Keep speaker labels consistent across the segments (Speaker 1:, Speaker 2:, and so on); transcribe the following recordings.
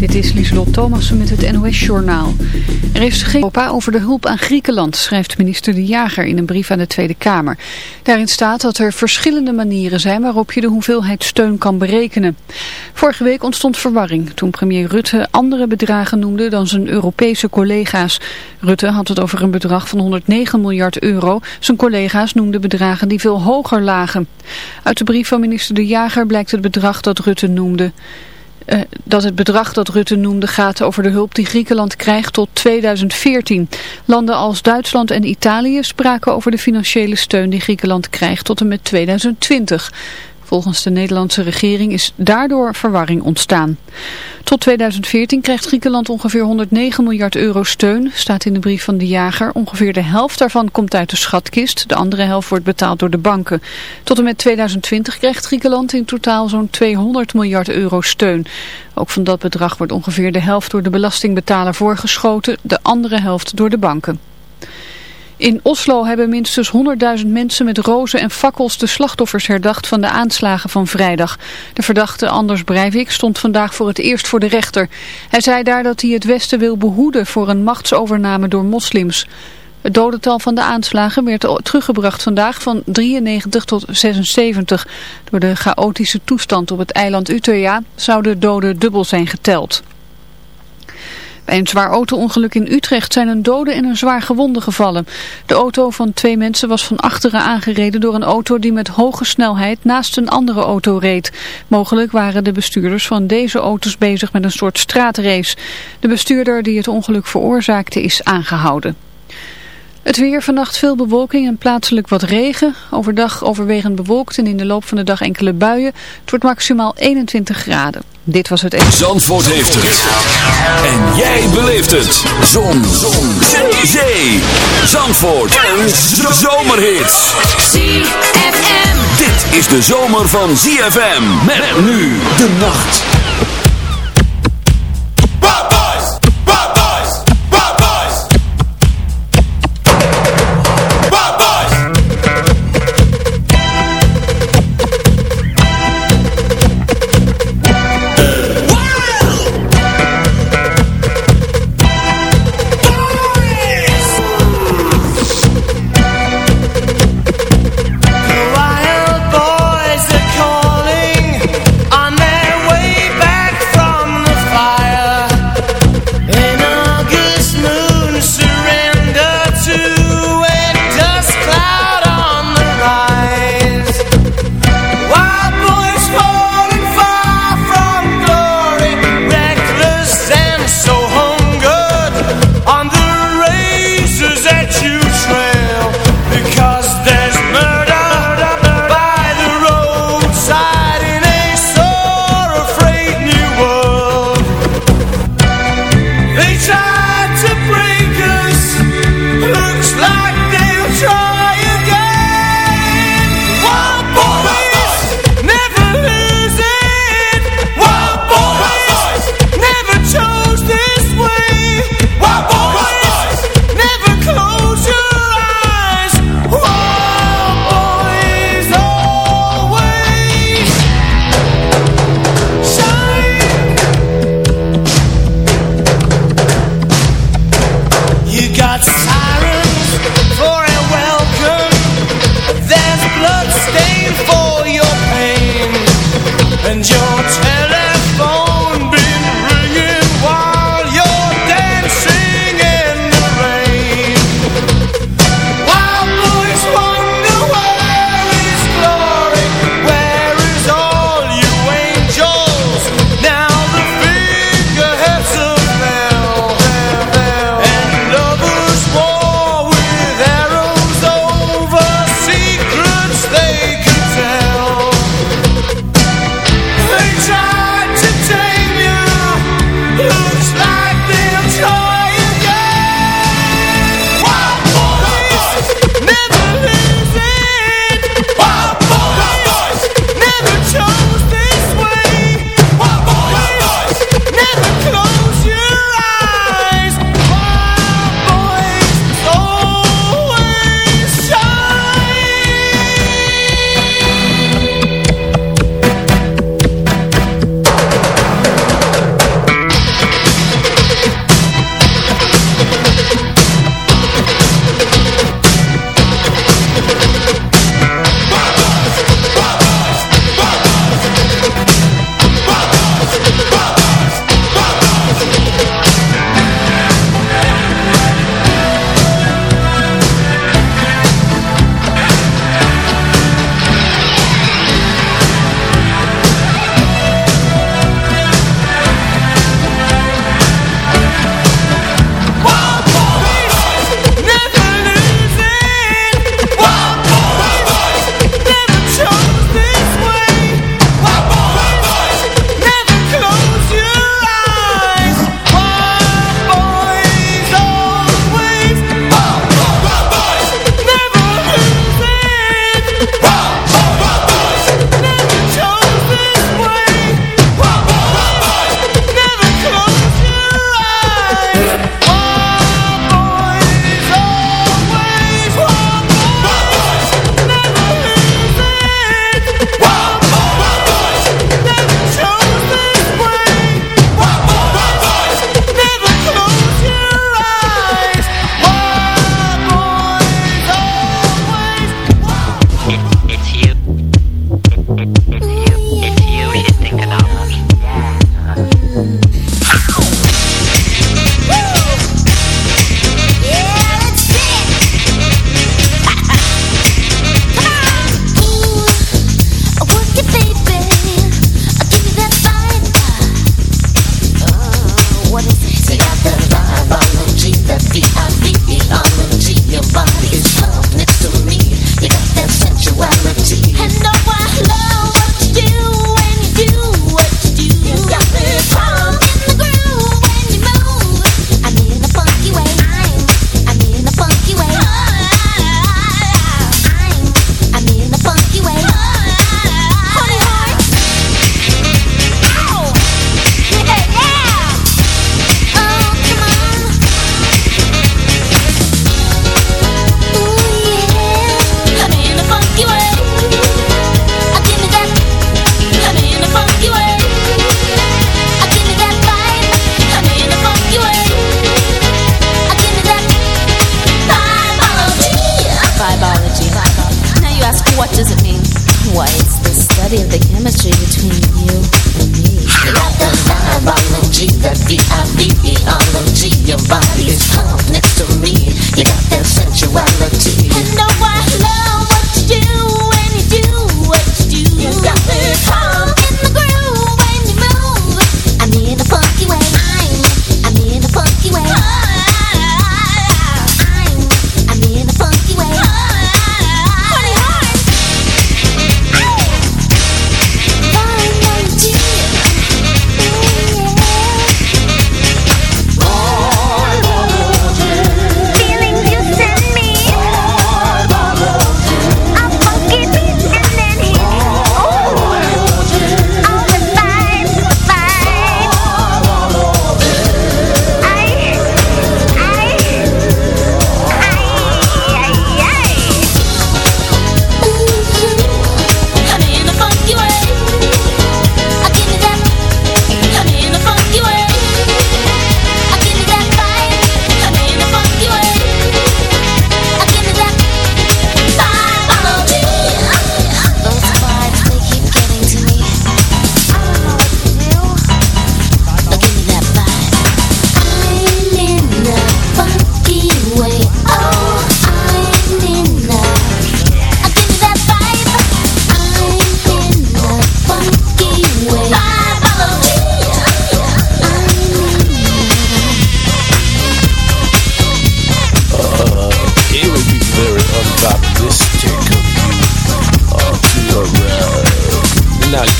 Speaker 1: Dit is Lieselot Thomassen met het NOS-journaal. Er is geen Europa over de hulp aan Griekenland, schrijft minister De Jager in een brief aan de Tweede Kamer. Daarin staat dat er verschillende manieren zijn waarop je de hoeveelheid steun kan berekenen. Vorige week ontstond verwarring toen premier Rutte andere bedragen noemde dan zijn Europese collega's. Rutte had het over een bedrag van 109 miljard euro. Zijn collega's noemden bedragen die veel hoger lagen. Uit de brief van minister De Jager blijkt het bedrag dat Rutte noemde. Uh, dat het bedrag dat Rutte noemde gaat over de hulp die Griekenland krijgt tot 2014. Landen als Duitsland en Italië spraken over de financiële steun die Griekenland krijgt tot en met 2020. Volgens de Nederlandse regering is daardoor verwarring ontstaan. Tot 2014 krijgt Griekenland ongeveer 109 miljard euro steun, staat in de brief van de jager. Ongeveer de helft daarvan komt uit de schatkist, de andere helft wordt betaald door de banken. Tot en met 2020 krijgt Griekenland in totaal zo'n 200 miljard euro steun. Ook van dat bedrag wordt ongeveer de helft door de belastingbetaler voorgeschoten, de andere helft door de banken. In Oslo hebben minstens 100.000 mensen met rozen en fakkels de slachtoffers herdacht van de aanslagen van vrijdag. De verdachte Anders Breivik stond vandaag voor het eerst voor de rechter. Hij zei daar dat hij het Westen wil behoeden voor een machtsovername door moslims. Het dodental van de aanslagen werd teruggebracht vandaag van 93 tot 76. Door de chaotische toestand op het eiland Utøya zouden doden dubbel zijn geteld. Bij een zwaar auto-ongeluk in Utrecht zijn een dode en een zwaar gewonde gevallen. De auto van twee mensen was van achteren aangereden door een auto die met hoge snelheid naast een andere auto reed. Mogelijk waren de bestuurders van deze auto's bezig met een soort straatrace. De bestuurder die het ongeluk veroorzaakte is aangehouden. Het weer vannacht veel bewolking en plaatselijk wat regen. Overdag overwegend bewolkt en in de loop van de dag enkele buien. Het wordt maximaal 21 graden. Dit was het...
Speaker 2: Zandvoort heeft het. En jij beleeft het. Zon. Zon. Zee. Zandvoort. En zomerhits. ZFM. Dit is de zomer van ZFM. Met nu de nacht.
Speaker 3: Of the chemistry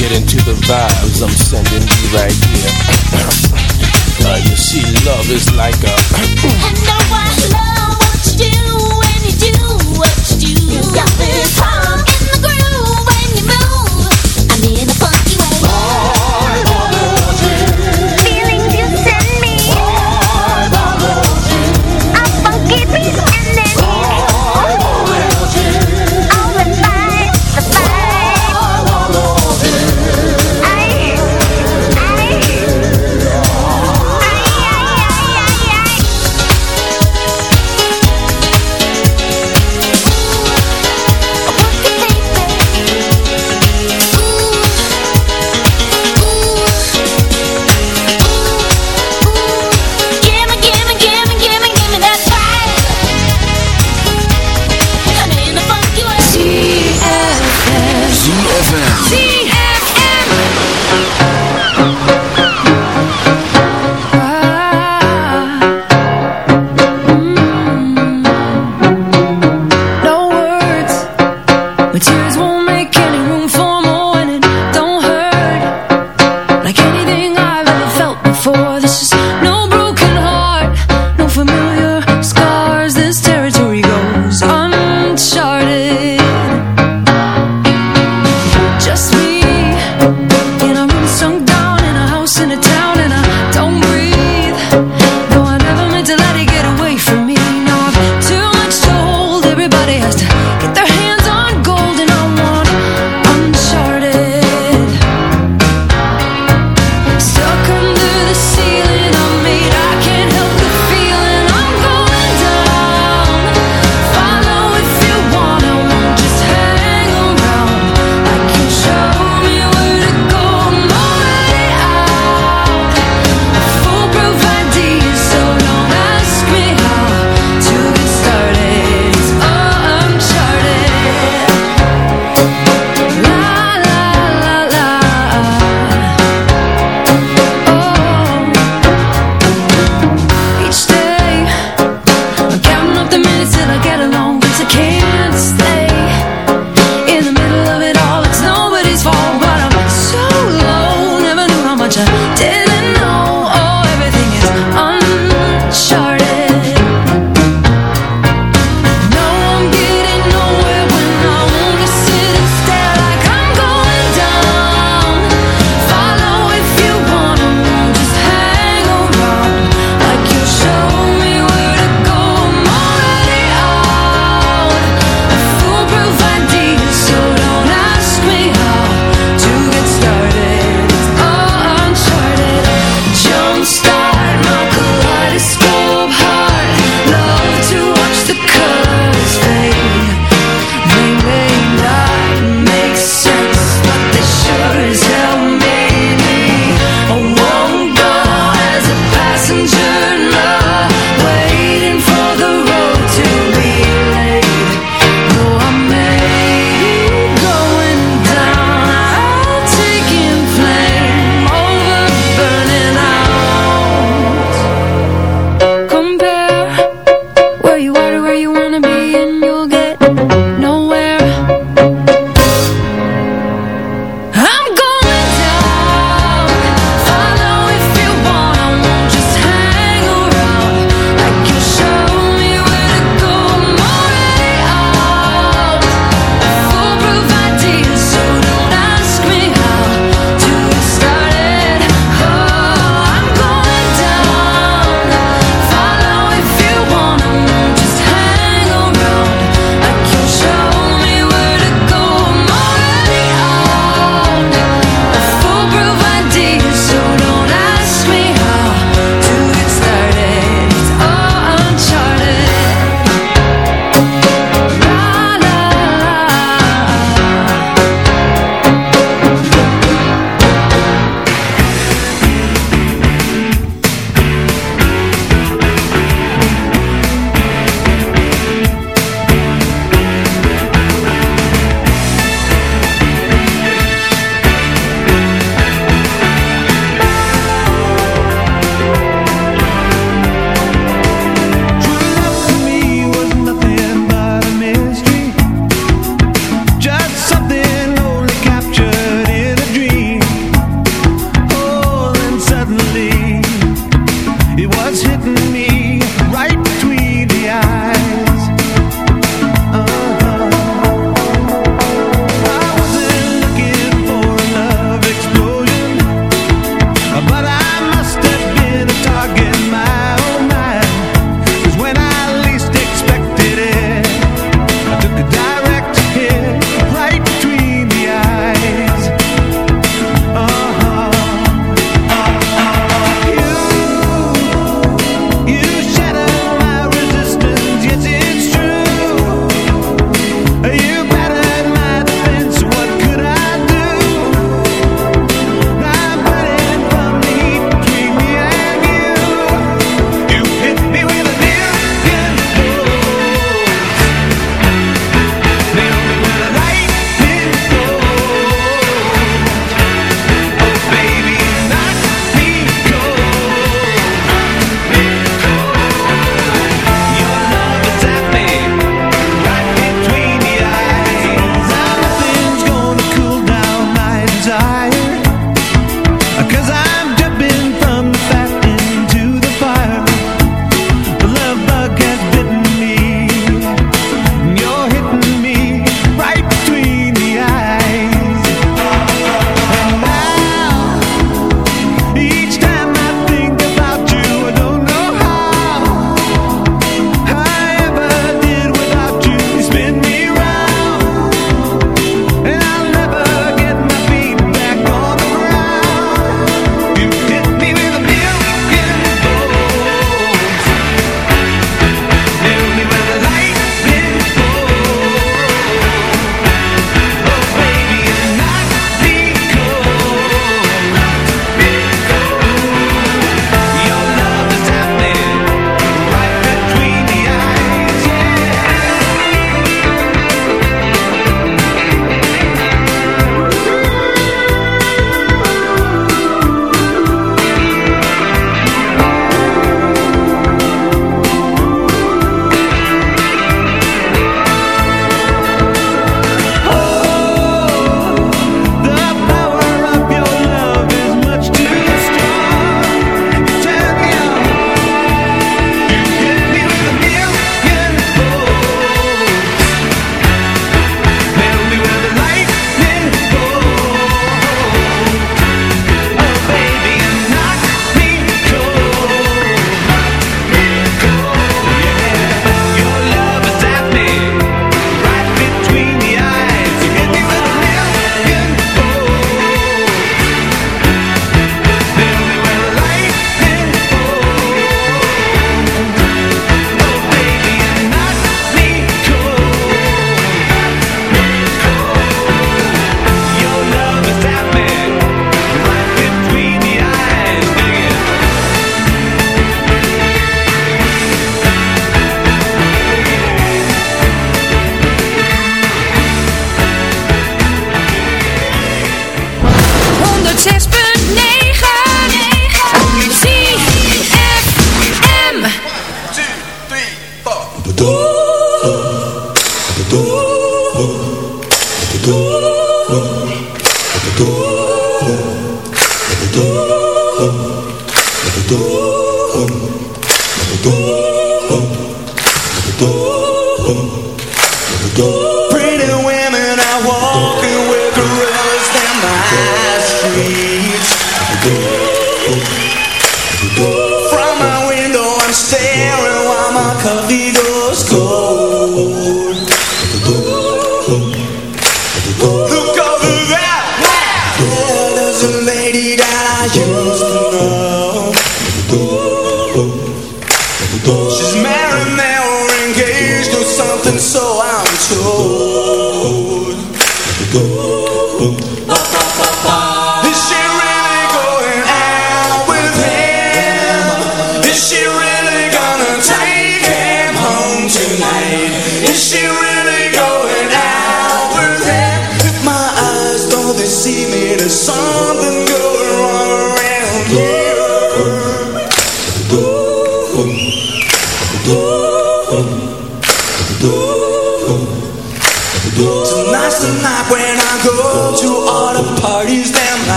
Speaker 4: get into the vibes I'm sending you right here. uh, you see, love is like a.
Speaker 3: and no I love what you do.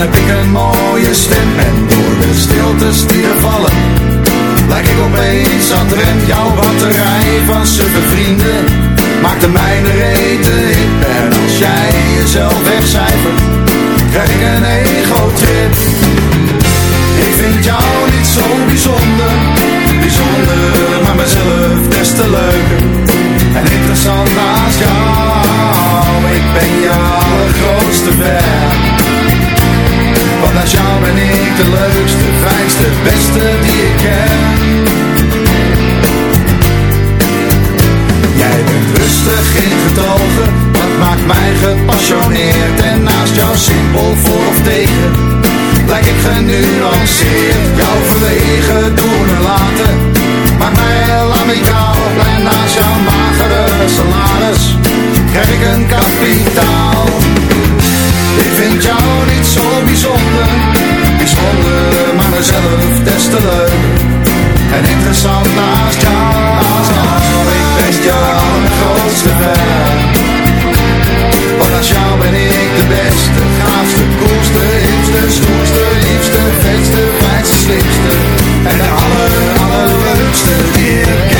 Speaker 5: heb ik een mooie stem En door de stiltes die vallen, lijk ik opeens aan rem Jouw batterij van suffe vrienden, maakt de mijne rete hip En als jij jezelf wegcijfert, krijg ik een ego-trip Ik vind jou niet zo bijzonder, bijzonder, maar mezelf des te leuker En interessant naast jou, ik ben je allergrootste fan de leukste, fijnste, beste die ik ken. Jij bent rustig in getogen, dat maakt mij gepassioneerd En naast jou simpel voor of tegen, lijk ik genuanceerd Jouw verlegen doen en laten, maakt mij heel amicaal En naast jouw magere salaris, krijg ik een kapitaal. Ik vind jou niet zo bijzonder, bijzonder, maar mezelf des te leuk. En interessant naast jou, ik ben jouw grootste fan. Want als jou ben ik de beste, gaafste, koelste, hipste, stoerste, liefste, vetste, fijnste, slimste. En de aller, allerleukste die ik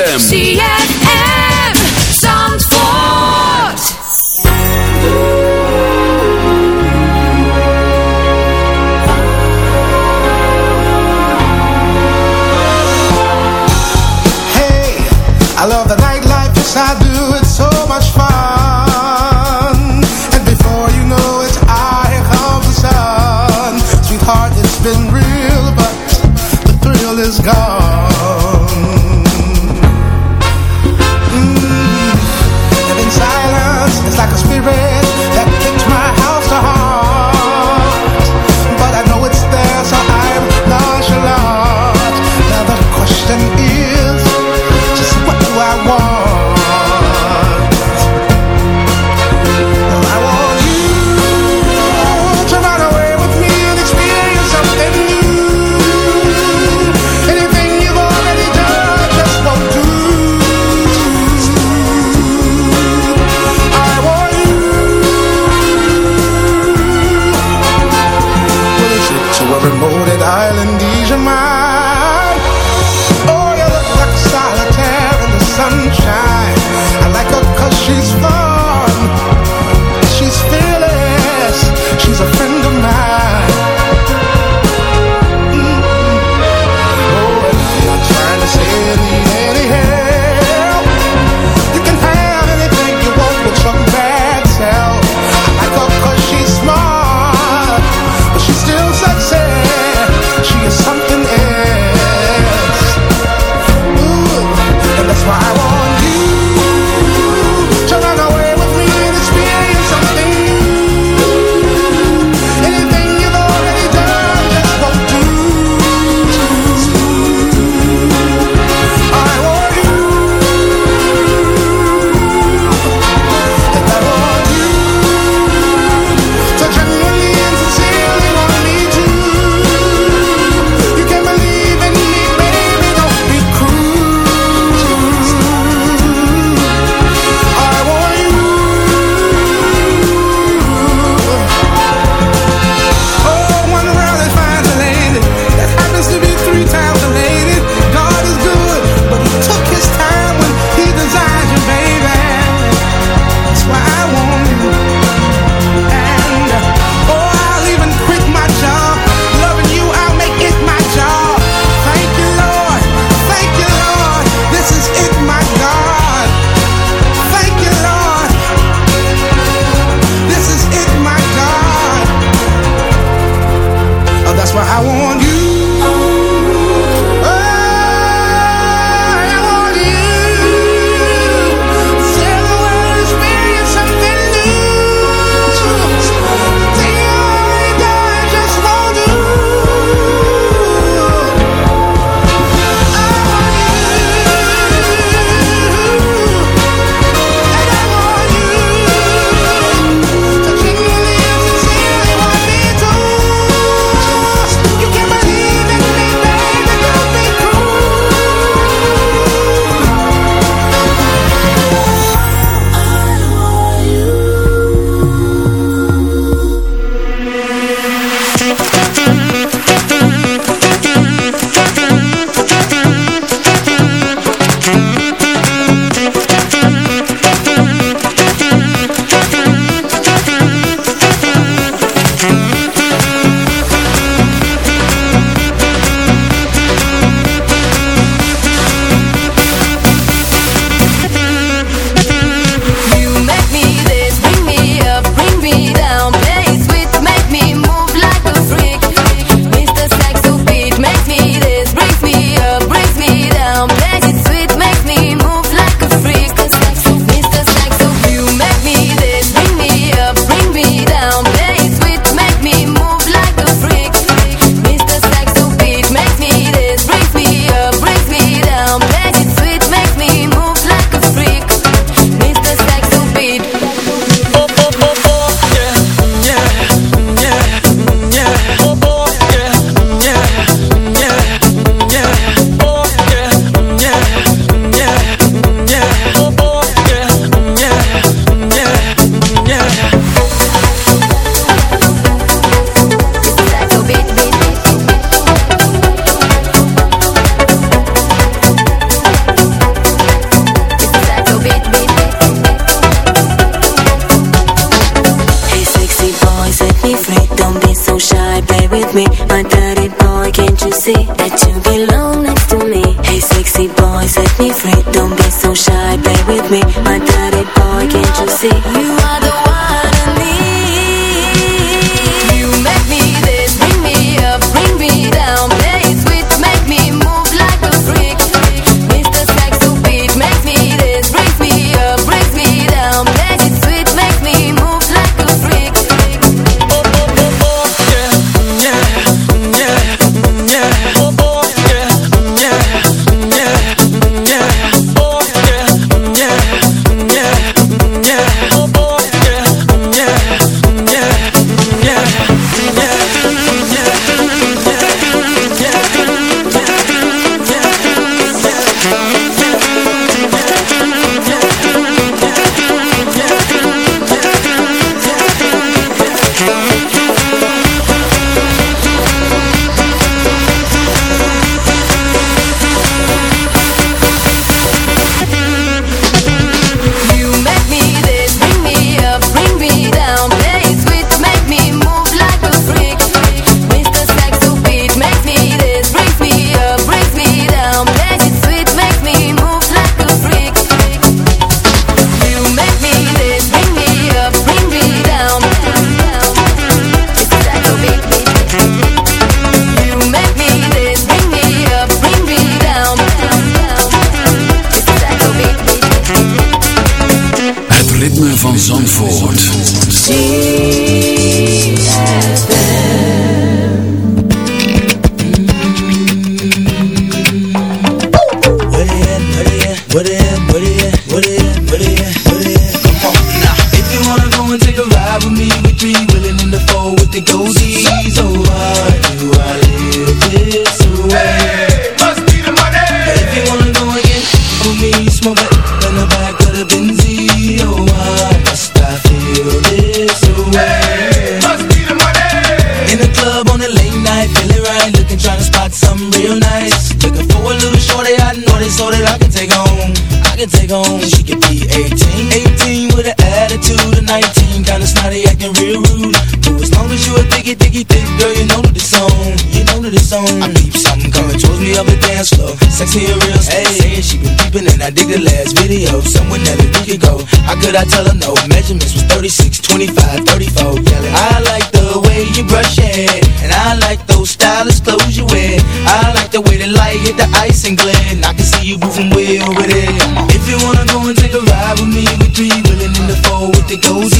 Speaker 6: ZFM
Speaker 5: It's more wet than the
Speaker 7: back of the Benz, Oh, why must feel this way? Must be the money. In the club on a late night, feeling right, looking, trying to spot some real nice. Looking for a little shorty, I know they so that I can take home. I can take home Dig the last video. Someone that a week ago. How could I tell her no? Measurements was 36, 25, 34. Yelling. I like the way you brush your hair. And I like those stylish clothes you wear. I like the way the light hit the ice and glint. I can see you moving way over there. If you wanna go and take a ride with me, we three willing in the four with the cozies.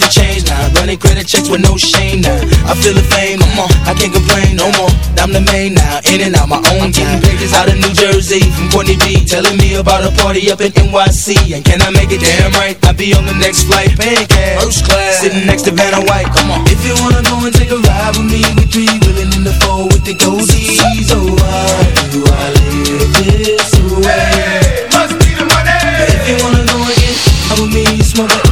Speaker 7: change now. Running credit checks with no shame now. I feel the fame, come on. I can't complain no more. I'm the main now. In and out my own time. Pages out of New Jersey from Courtney B. Telling me about a party up in NYC. And can I make it damn right? I'll be on the next flight, paying cash. First class. Sitting next to Vanna White. Come on. If you wanna go and take a ride with me, we three willing in the four with the goldies. Oh, why do I live this way?
Speaker 8: Must be the money.
Speaker 7: If you wanna go and get with me, smoke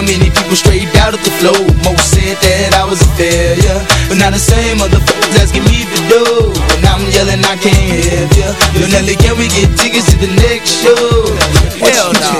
Speaker 7: how many people straight out of the flow. Most said that I was a failure, but now the same motherfuckers asking me to do. And I'm yelling, I can't help ya. Yo, Nelly, can we get tickets to the next show? Hell no.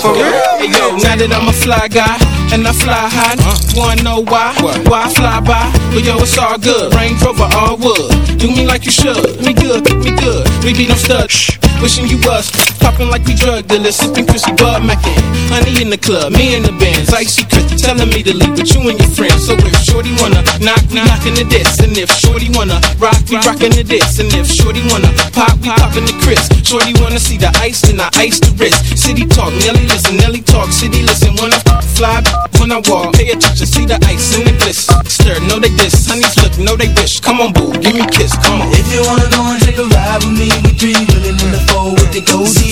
Speaker 4: For real? Hey, yo, now that I'm a fly guy and I fly high, wanna know why? Why I fly by? But yo, it's all good. Range Rover, all wood. Do me like you should. Me good, me good. We be no studs. Wishing you was popping like we drug dealers, sipping Chrissy Bud Mackin. Honey in the club, me in the bands, icy Chris telling me to leave with you and your friends. So if Shorty wanna knock, we knockin' the this, and if Shorty wanna rock, we rockin' the this, and if Shorty wanna pop, we poppin' the Chris. Shorty wanna see the ice, then I ice the wrist. City talk, Nelly listen, Nelly talk, city listen. When I fly, when I walk, pay attention, see the ice and the bliss. Stir, know they diss, honeys look, know they wish. Come on, boo, give me a kiss, come on.
Speaker 7: If you wanna go and take a ride with me, we three willing in the four with the goldies.